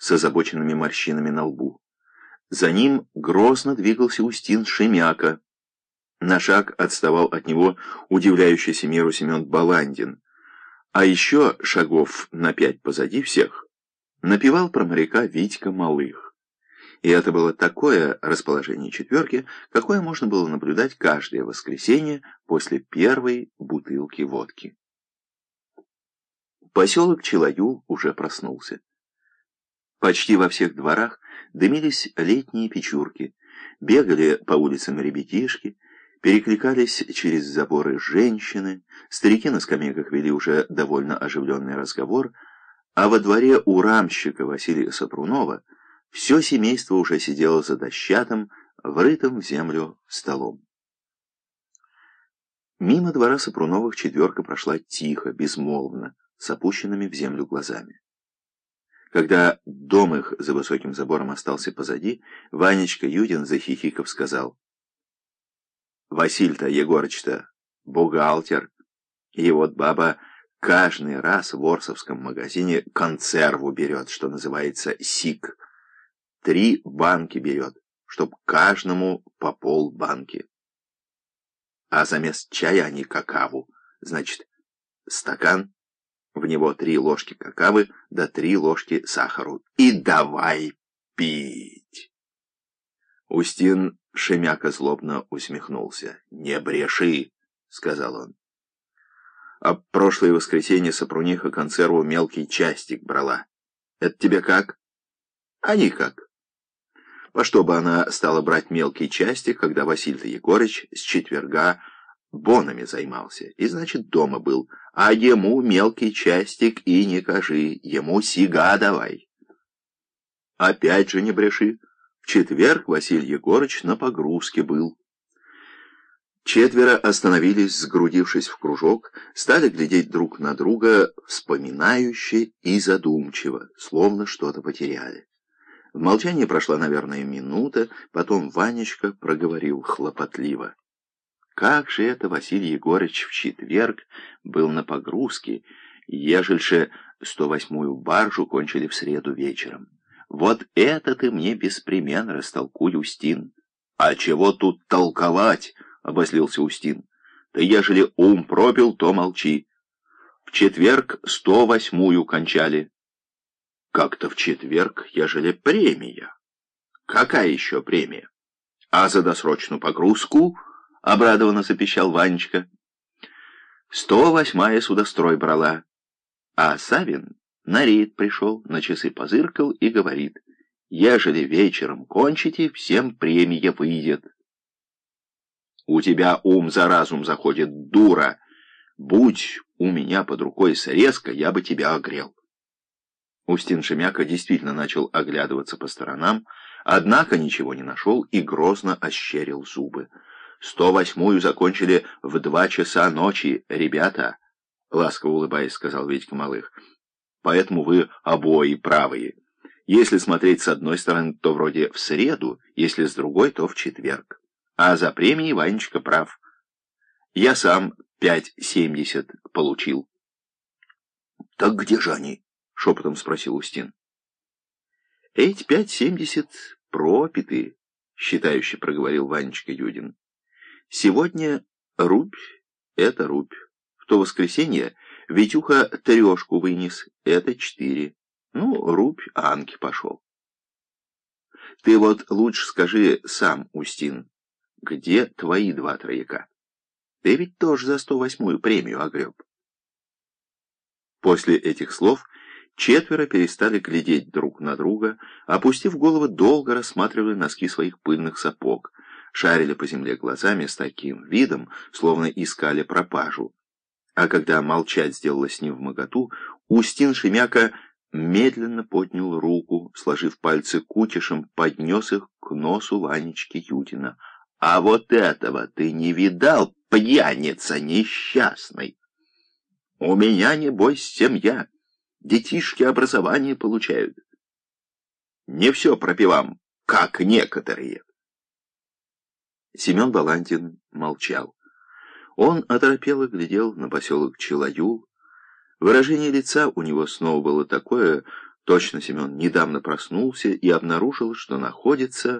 с озабоченными морщинами на лбу. За ним грозно двигался Устин Шемяка. На шаг отставал от него удивляющийся миру Семен Баландин. А еще шагов на пять позади всех напевал про моряка Витька Малых. И это было такое расположение четверки, какое можно было наблюдать каждое воскресенье после первой бутылки водки. Поселок Челаю уже проснулся. Почти во всех дворах дымились летние печурки, бегали по улицам ребятишки, перекликались через заборы женщины, старики на скамейках вели уже довольно оживленный разговор, а во дворе у рамщика Василия Сапрунова все семейство уже сидело за дощатым, врытым в землю столом. Мимо двора Сапруновых четверка прошла тихо, безмолвно, с опущенными в землю глазами. Когда дом их за высоким забором остался позади, Ванечка Юдин, захихиков, сказал, «Василь-то, Егорыч-то, бухгалтер, и вот баба каждый раз в Орсовском магазине консерву берет, что называется сик. Три банки берет, чтоб каждому по пол банки. А замест чая они какаву, значит, стакан в него три ложки какавы да три ложки сахару. И давай пить. Устин Шемяка злобно усмехнулся. «Не бреши», — сказал он. «А прошлое воскресенье Сапруниха консерву мелкий частик брала. Это тебе как?» «А никак». По что бы она стала брать мелкий частик, когда Василий Егорыч с четверга бонами займался, и, значит, дома был, а ему мелкий частик и не кажи, ему сига давай. Опять же не бреши, в четверг Василий Егорыч на погрузке был. Четверо остановились, сгрудившись в кружок, стали глядеть друг на друга, вспоминающе и задумчиво, словно что-то потеряли. В молчании прошла, наверное, минута, потом Ванечка проговорил хлопотливо. Как же это Василий Егорыч в четверг был на погрузке, ежельше 108-ю баржу кончили в среду вечером. Вот это ты мне беспременно растолкуй, Устин. А чего тут толковать, обозлился Устин. Ты ежели ум пропил, то молчи. В четверг 108-ю кончали. Как-то в четверг, ежели премия. Какая еще премия? А за досрочную погрузку... — обрадованно запищал Ванечка. Сто восьмая судострой брала. А Савин на рейд пришел, на часы позыркал и говорит, ежели вечером кончите, всем премия выйдет. У тебя ум за разум заходит, дура. Будь у меня под рукой срезка, я бы тебя огрел. Устин Шемяка действительно начал оглядываться по сторонам, однако ничего не нашел и грозно ощерил зубы. Сто восьмую закончили в два часа ночи, ребята, — ласково улыбаясь, сказал Витька Малых. Поэтому вы обои правые. Если смотреть с одной стороны, то вроде в среду, если с другой, то в четверг. А за премией Ванечка прав. Я сам пять семьдесят получил. — Так где же они? — шепотом спросил Устин. — Эти пять семьдесят пропиты, — считающе проговорил Ванечка Юдин. Сегодня рубь — это рубь. В то воскресенье Витюха трешку вынес — это четыре. Ну, рубь Анки пошел. Ты вот лучше скажи сам, Устин, где твои два трояка? Ты ведь тоже за сто восьмую премию огреб. После этих слов четверо перестали глядеть друг на друга, опустив головы, долго рассматривали носки своих пыльных сапог — шарили по земле глазами с таким видом, словно искали пропажу. А когда молчать сделалось не в моготу, Устин Шемяка медленно поднял руку, сложив пальцы кутишем, поднес их к носу Ванечки Ютина. «А вот этого ты не видал, пьяница несчастный! У меня, небось, семья, детишки образование получают. Не все пропивам, как некоторые». Семен Балантин молчал. Он оторопело глядел на поселок Челаюл. Выражение лица у него снова было такое, Точно Семен недавно проснулся и обнаружил, что находится